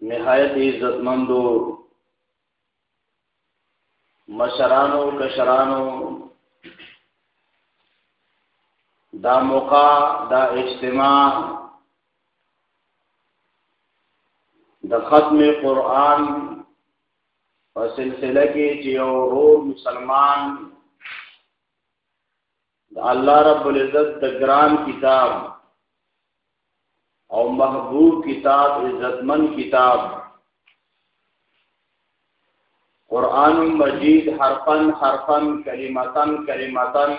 نهایت عزتمندو مشرانو کشرانو دا موقع دا اجتماع د ختم قران په سلسله کې چې یو روح مسلمان د الله رب العزت د ګران کتاب او محبوب کتاب عزتمن کتاب قرآن مجید حرفن حرفن کلمتن کلمتن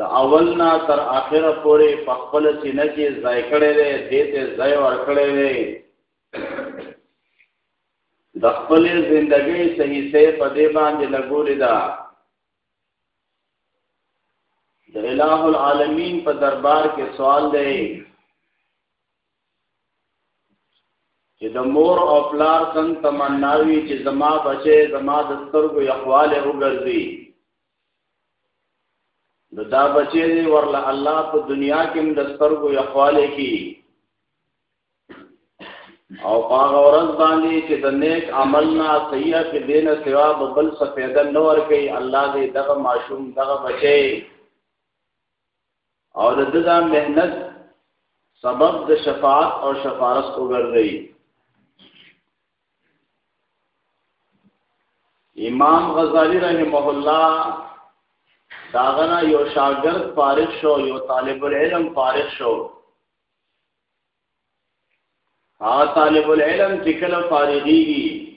د اول نه تر اخره پورې په خپل سینه کې ځای کړی دی دې ته ځای ور کړی دی د خپل زندګۍ صحیح سه په دې باندې لګولې ده د الٰه العالمین په دربار کې سوال دی چې د مور او پلار څنګه تمناوي چې زما بچي زما د سترګو یخواله وګرځي د دا بچي ورله الله په دنیا کې د سترګو یخواله کی او هغه ورځ باندې چې د نیک عمل نه سیئه کې دینه سوا بل څه پیدا نه ور کوي الله دې دغه معشوم دغه بچي او د دغه مهنت سبب د شفاعت او شفارس وګرځي امام غزالی رحمه الله داغنا یو شاگرد فارغ شو یو طالب العلم فارغ شو هغه طالب العلم چې کله فارغيږي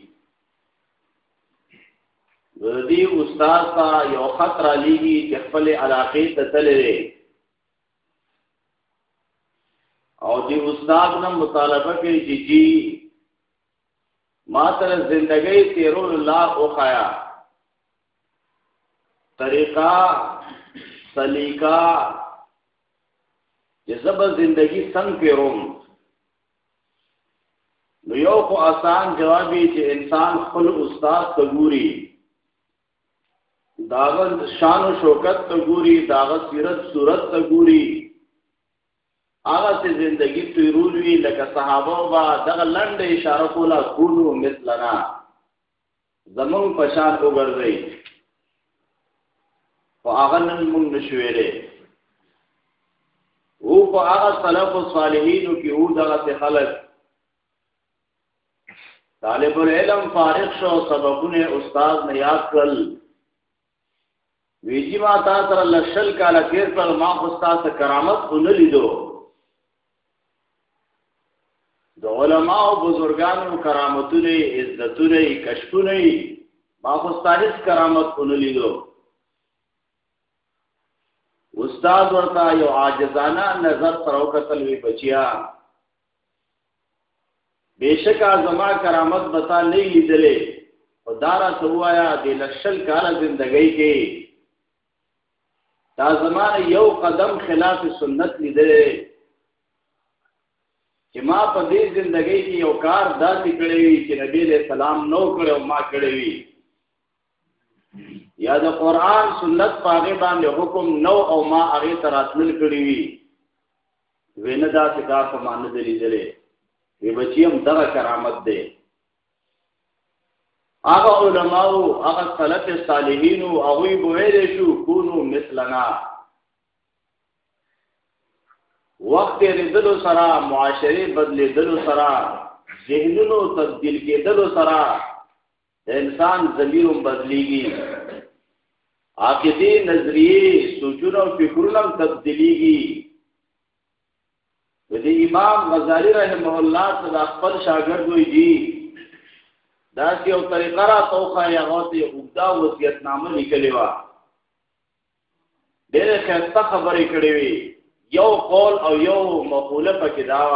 د دې استاد ته یو خط را لېږي چې خپل علاقې ته تللی او دې استاد نه مطالبه کوي چې جی ما تر زندګۍ تیرول لار وخایا طریقہ سلیقہ چې زب زندگی څنګه پیروم نو یو خو آسان جواب چې انسان خپل استاد ته ګوري داغه شان او شوکت ته ګوري داغه سیرت صورت ته ګوري هغه ته زندگی تیرول وی لکه صحابه با دغه لنډه اشاره کوله کولو مثلنا زمون په شان وګرځي خو هغه نن مونږ نشویلې او په هغه سلف صالحینو کې او دغه خلک طالب العلم فارغ شو سبقونه استاد نه یاد کړل وی جی ما تا تر لشل کاله تیر کړل ما خو تاسو کرامت اون لیدو د علما او بزرګانو کرامتونه عزتونه کشفونه ما خو تاسو کرامت اون لیدو استاد ورته یو عاجزانه نظر سره وکتل وی بچیا بیشکا زما کرامت بتا نه لیدلې او دارا توایا د لشل کاله زندګۍ کې دا زمانه یو قدم خلاف سنت لیدلې چې ما په دې زندګۍ کې یو کار داسې کړی وي چې نبی له سلام نو کړو ما کړی وي یا د قران سنت پاغه باندې حکم نو او ما هغه تراتل کړی وي وینه دا چې کار په معنی دی لیدلې وی بچی هم دغه کرامت دی هغه علماو هغه سلف صالحین او هغه بویل شو کونو مثلنا وخت ردلو سره معاشره بدلیدلو سره ذهنونو تبدیل کېدلو سره د انسان ضمیر هم بدلیږي عقیده نظریه سوچونه او فکرونه هم تبدیلیږي د دې امام غزالی رحمه الله صدا خپل شاګرد وی دی دا چې یو طریقه را توخه یا غوته اوږدا وصیت نامه لیکلی و ډېر خسته خبرې کړې وی یو قول او یو مقوله پکې دا و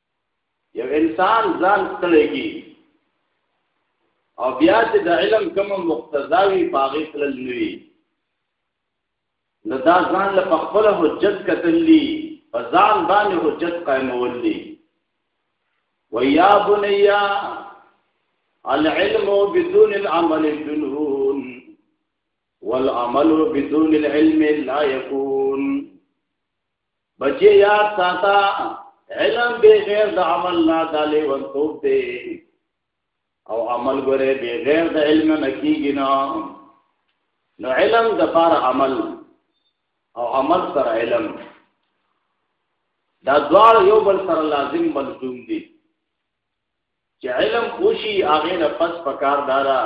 یو انسان ځان ستړی کی او بیا چې د علم کوم مقتضاوی باغې تلل نوي نو دا ځان له خپل حجت کتلی په ځان باندې حجت قائمول دي ويا بني العلم بدون العمل جنون والعمل بدون العلم لا يكون بچی یاد ساتا علم بغیر د عمل نه دالې ونتوب دی او عمل ګره بغیر د علم نه کیږي نه نو علم د پار عمل او عمل سره علم دا دوار یو بل سره لازم ملزوم دي چې علم خوشي هغه نه پس پکار دارا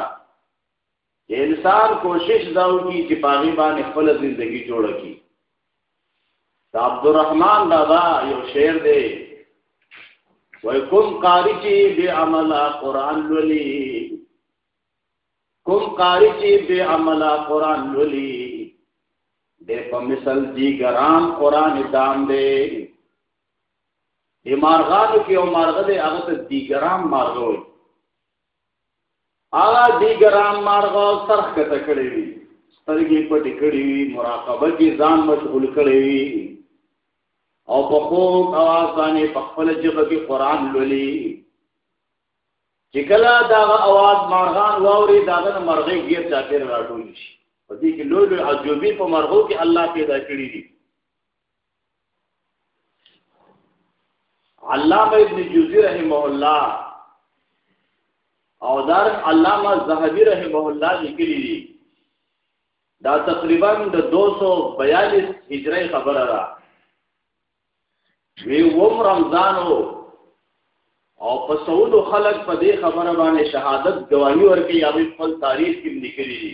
چې انسان کوشش دا وکړي چې په هغې باندې خپله زندګي جوړه کړي د عبدالرحمن بابا یو شعر دی وای کوم قاری چې بې عمله قرآن لولي کوم قاری چې بې عمله قرآن لولي دی په مثل دی ګران قرآن دام دی د مارغانو کې یو مارغه دی هغه ته دیګرام مارغه وایي هغه دی ګران مارغه سر کته کړی وي سترګې پټې کړې وي مراقبه کې ځان مشغول کړی وي او په خوب اواز باندې په خپل جبه کې قران لولي چې کله دا اواز مارغان واوري دا د مرغې غیر چا پیر راټول شي په دې کې لوی لوی عجوبې په مرغو کې الله پیدا کړی دي علامه ابن جوزی رحمه الله او دار علامه زهبی رحمه الله لیکلی دي دا تقریبا د 242 هجری خبره ده وی وم رمضان او په سعودو خلک په دې خبره باندې شهادت گواہی ورکړي یا خپل تاریخ کې لیکلي دي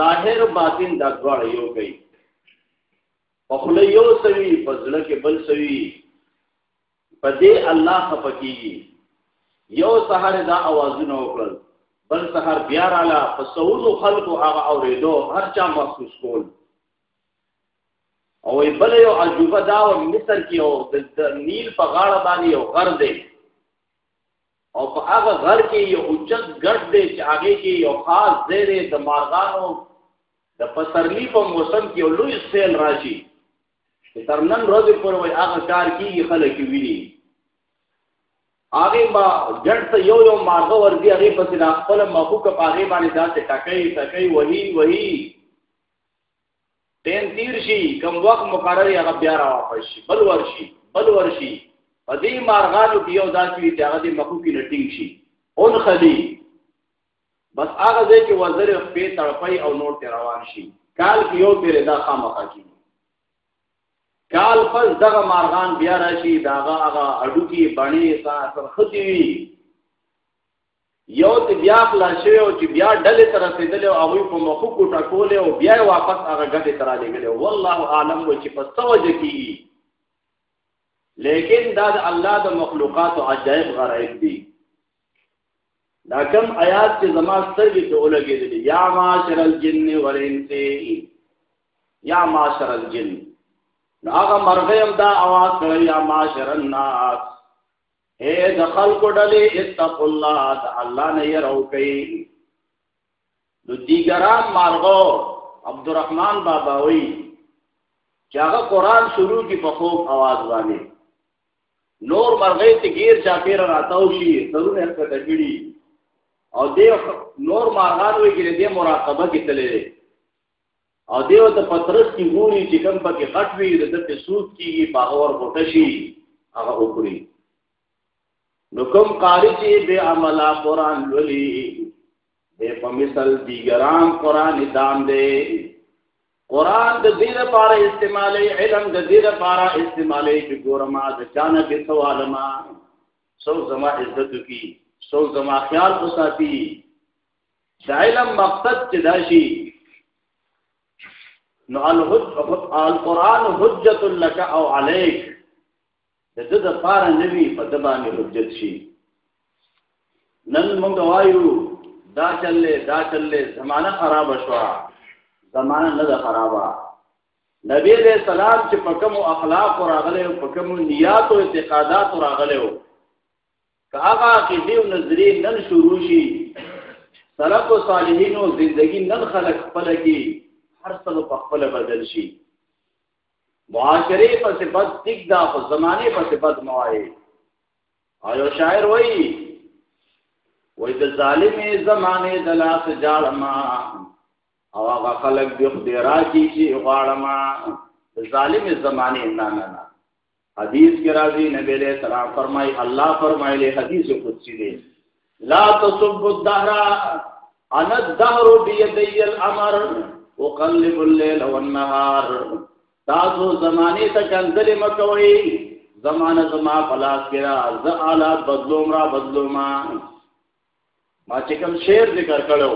ظاهر باطن دا دواړه یو کوي په خوله یو سوي په زړه کې بل سوي په دې الله خپکیږي یو سحر دا اوازونه وکړل بل سحر بیا رااله په سعودو خلکو هغه اورېدو هر چا محسوس کول او بل یو عجوبه دا و مصر کې او د نیل په غاړه باندې یو غر دی او په هغه غر کې یو اوچت ګډ دی چې هغه کې یو خاص ځای دی د مارغانو د پسرلی په موسم کې یو لوی سیل راشي چې تر نن ورځې پورې وایي هغه کار کېږي خلک ویني هغه ما ګډ ته یو یو مارغه ورځي هغه پسې د خپل مخوکه په هغه باندې داسې ټکې ټکې وهي وهي ټیم تیر شي کم وخت مقرر یا بیا را واپس شي بل ورشي بل ورشي په دې مارغانو کې یو داسې وي چې هغه د مخو کې نټینګ شي اون خلی بس هغه ځای کې وزر په تړپای او نور ته روان شي کال کې یو پیر دا خامخا کی کال پس دغه مارغان بیا راشي داغه هغه اډو کې باندې سره ختی وي یو ته بیا خلا شوی او چې بیا ډلې ته رسېدلې او هغوی په مخو کوټه کولې او بیا یې واپس هغه ګټې ته رالېږلې والله عالم و چې په څه وجه کېږي لیکن دا د الله د مخلوقاتو عجایب غرایب دي دا کم آیات چې زما سترګې ته ولګېدلې یا معاشر الجن والانس یا معاشر الجن نو هغه مرغې هم دا اواز کړی یا معاشر الناس اے د خلکو ډلې اتق الله د الله نه يرو کوي نو دیګران مارغو عبدالرحمن بابا وی چې هغه قران شروع کی په خوب आवाज باندې نور مرغې ته غیر چا پیر راتاو شي ترونه ښکته کړي او دې نور مارغان وی کې دې مراقبه کې تللې او دیو ته پترس کی ګوري چې کم پکې غټ وي د دې سود کیږي باغور غټه شي هغه وګوري نو کوم قاری چې به عمل قرآن ولي به په مثال دیګران قرآن دان دی قرآن د دې لپاره استعمالي علم د دې لپاره استعمالي چې ګورما د چانه به سوال ما سو زما عزت کی سو زما خیال وساتي د علم مقصد چې دا شي نو القرآن حجت لك او عليك د دې د پاره نوی په د باندې حجت شي نن موږ وایو دا چلې دا چلې زمانہ خراب شو زمانہ نه ده خرابه نبی علیہ السلام چې په کوم اخلاق راغله او په کوم نیات او اعتقادات راغله که هغه عقیدې او نظریې نن شروع شي سلف او صالحینو زندگی نن خلق خپل کې هر څه په خپل بدل شي معاشره په صفت تک دا خو زمانه په صفت موایي او یو شاعر وایي وای د ظالم زمانه د لاس جاړما او هغه خلق دی خدای راکی چې غواړما ظالم زمانه نه نه نه حدیث کې راځي نبی له سلام فرمای الله فرمایلی حدیث قدسی دی لا تصب الدهر انا الدهر بيدي الامر اقلب الليل والنهار تاسو زمانه ته کنځلې مکوئ زمانه زما پلاس کې را ز اعلی بدلوم را بدلوم ما چې کوم شعر ذکر کړو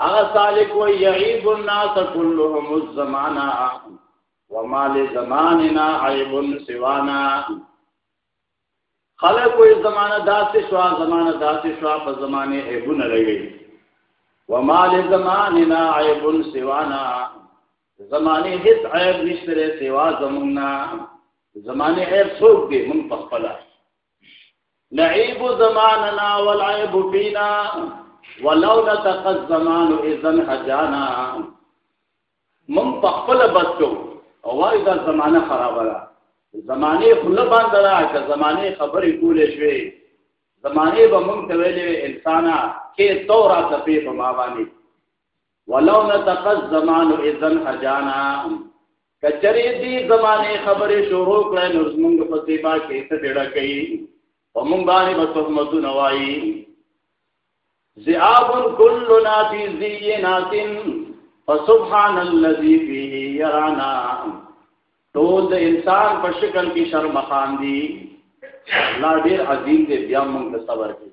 هغه سالک وی یعیب الناس كلهم الزمانا وما لزماننا عیب سوانا خلق وی زمانہ داسې شو زمانہ داسې شو په زمانه عیبونه لګي وما لزماننا عیب سوانا زمانه هیڅ عیب نشته سوا زمونږه زمانه عیب څوک دی مونږ په خپل نعيب زماننا والعيب فينا ولو نتقى الزمان اذن هجانا من پخپل بس کو او وای دا زمانہ خراب را زمانه خله باندې را که زمانه خبرې کولې شوې زمانه به مونږ ته ویلې انسانا کې تورا ته په ما باندې ولو نطق الزمان اذا حجانا کچری دی زمانه خبرې شروع کړې نو زمونږ په سیبا کې څه ډېر کوي او مونږ باندې په تهمت نوایي ذئاب كل نافي زينات فسبحان الذي فيه يرانا ټول د انسان په شکل کې شرمخان دي الله ډیر عظیم دی بیا موږ صبر کوي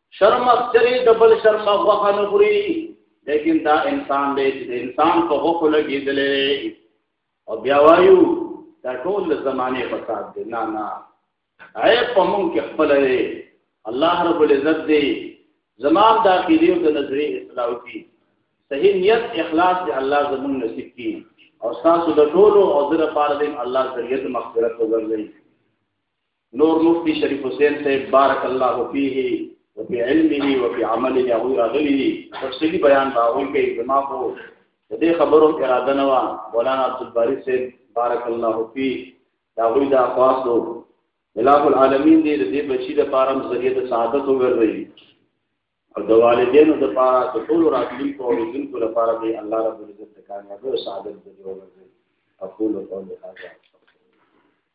شرمخ چری د بل شرمخ وخه نه خوري لیکن دا انسان دی چې د انسان په غوښو لګېدلی او بیا وایو دا ټول د زمانې فساد دی نه نه عیب په مونږ کې خپل دی الله رب العزت دی زمام د عقیدې او د نظرې اصلاح وکړي صحیح نیت اخلاص دی الله زمونږ نصیب کړي او تاسو د ټولو او د لپاره دې الله ذریعہ مغفرت وګرځي نور مفتی شریف حسین صاحب بارک الله فيه وفي علمه وفي عمله هغه راغلي دي تفصیلی بیان دا وایي کې زما په دې خبرو اراده نه و مولانا عبد الباری صاحب بارک الله فيه دا وی دا خاص دو الہ العالمین دې دې بچی د پارم ذریعہ د سعادت وګرځي او د والدینو د پاره د ټول راتلونکو او راتلونکو لپاره دې الله رب العزت کامیابی او سعادت دې وګرځي اقول قولي هذا